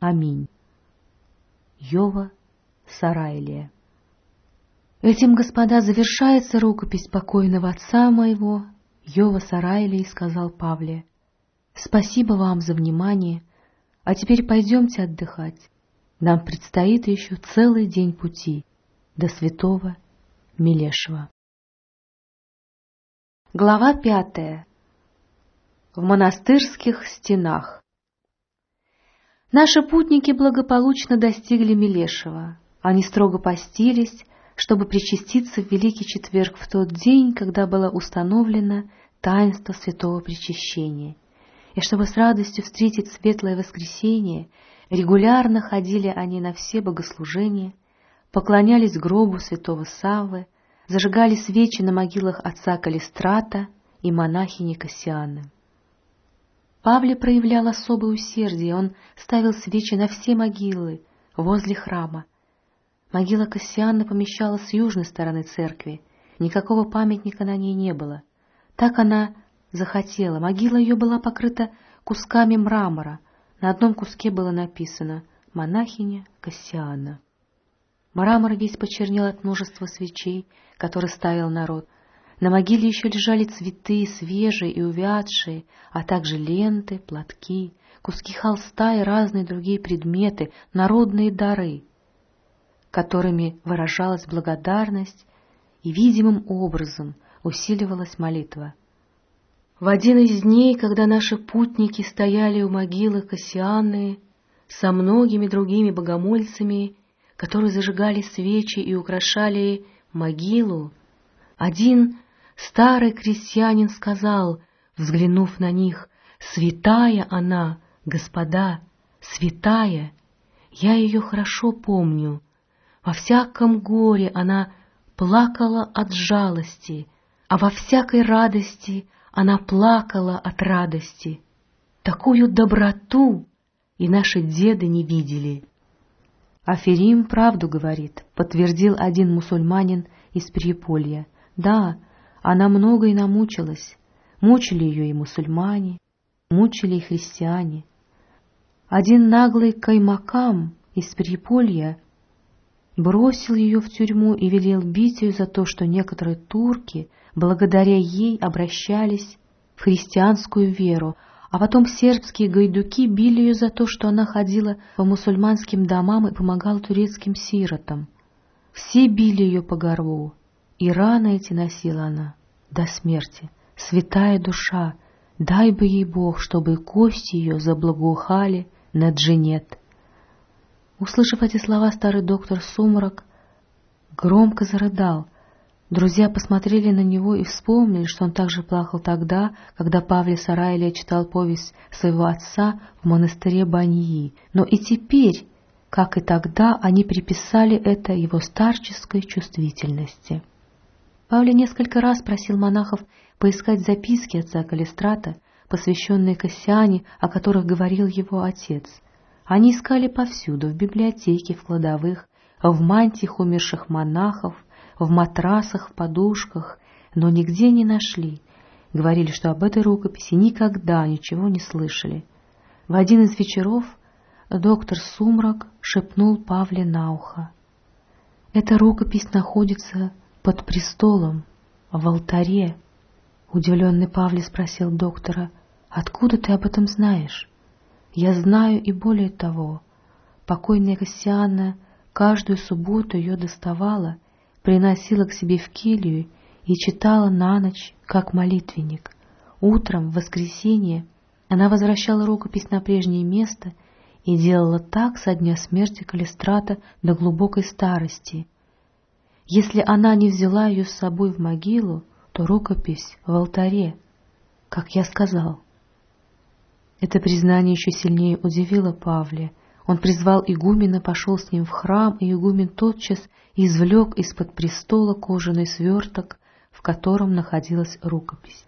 Аминь. Йова Сарайлия Этим, господа, завершается рукопись покойного отца моего, Йова Сарайлии, сказал Павле. Спасибо вам за внимание, а теперь пойдемте отдыхать. Нам предстоит еще целый день пути до святого Милешева. Глава пятая. В монастырских стенах. Наши путники благополучно достигли Милешева. Они строго постились, чтобы причаститься в Великий Четверг в тот день, когда было установлено таинство святого причащения. И чтобы с радостью встретить светлое воскресенье, регулярно ходили они на все богослужения, поклонялись гробу святого Саввы, зажигали свечи на могилах отца Калистрата и монахини Кассианы. Павле проявлял особое усердие, он ставил свечи на все могилы возле храма. Могила Кассианы помещалась с южной стороны церкви, никакого памятника на ней не было. Так она захотела, могила ее была покрыта кусками мрамора, на одном куске было написано «Монахиня Кассиана». Мрамор весь почернел от множества свечей, которые ставил народ. На могиле еще лежали цветы, свежие и увядшие, а также ленты, платки, куски холста и разные другие предметы, народные дары, которыми выражалась благодарность и видимым образом усиливалась молитва. В один из дней, когда наши путники стояли у могилы Кассианы со многими другими богомольцами, которые зажигали свечи и украшали могилу, один старый крестьянин сказал, взглянув на них, «Святая она, господа, святая! Я ее хорошо помню. Во всяком горе она плакала от жалости, а во всякой радости она плакала от радости. Такую доброту и наши деды не видели». Аферим правду говорит, подтвердил один мусульманин из Приеполья. Да, она много и намучилась. Мучили ее и мусульмане, мучили и христиане. Один наглый каймакам из Приеполья бросил ее в тюрьму и велел бить ее за то, что некоторые турки, благодаря ей, обращались в христианскую веру, а потом сербские гайдуки били ее за то, что она ходила по мусульманским домам и помогала турецким сиротам. Все били ее по горбу, и раны эти носила она до смерти. Святая душа, дай бы ей Бог, чтобы кости ее заблагоухали на джинет. Услышав эти слова, старый доктор Сумрак громко зарыдал — Друзья посмотрели на него и вспомнили, что он также плакал тогда, когда Павле Сарайлия читал повесть своего отца в монастыре Баньи. Но и теперь, как и тогда, они приписали это его старческой чувствительности. Павле несколько раз просил монахов поискать записки отца Калистрата, посвященные Кассиане, о которых говорил его отец. Они искали повсюду, в библиотеке, в кладовых, в мантиях умерших монахов, в матрасах, в подушках, но нигде не нашли. Говорили, что об этой рукописи никогда ничего не слышали. В один из вечеров доктор Сумрак шепнул Павле на ухо. «Эта рукопись находится под престолом, в алтаре». Удивленный Павле спросил доктора, «Откуда ты об этом знаешь?» «Я знаю и более того. Покойная Кассиана каждую субботу ее доставала приносила к себе в келью и читала на ночь, как молитвенник. Утром, в воскресенье, она возвращала рукопись на прежнее место и делала так со дня смерти Калистрата до глубокой старости. Если она не взяла ее с собой в могилу, то рукопись в алтаре, как я сказал. Это признание еще сильнее удивило Павле. Он призвал игумена, пошел с ним в храм, и игумен тотчас извлек из-под престола кожаный сверток, в котором находилась рукопись.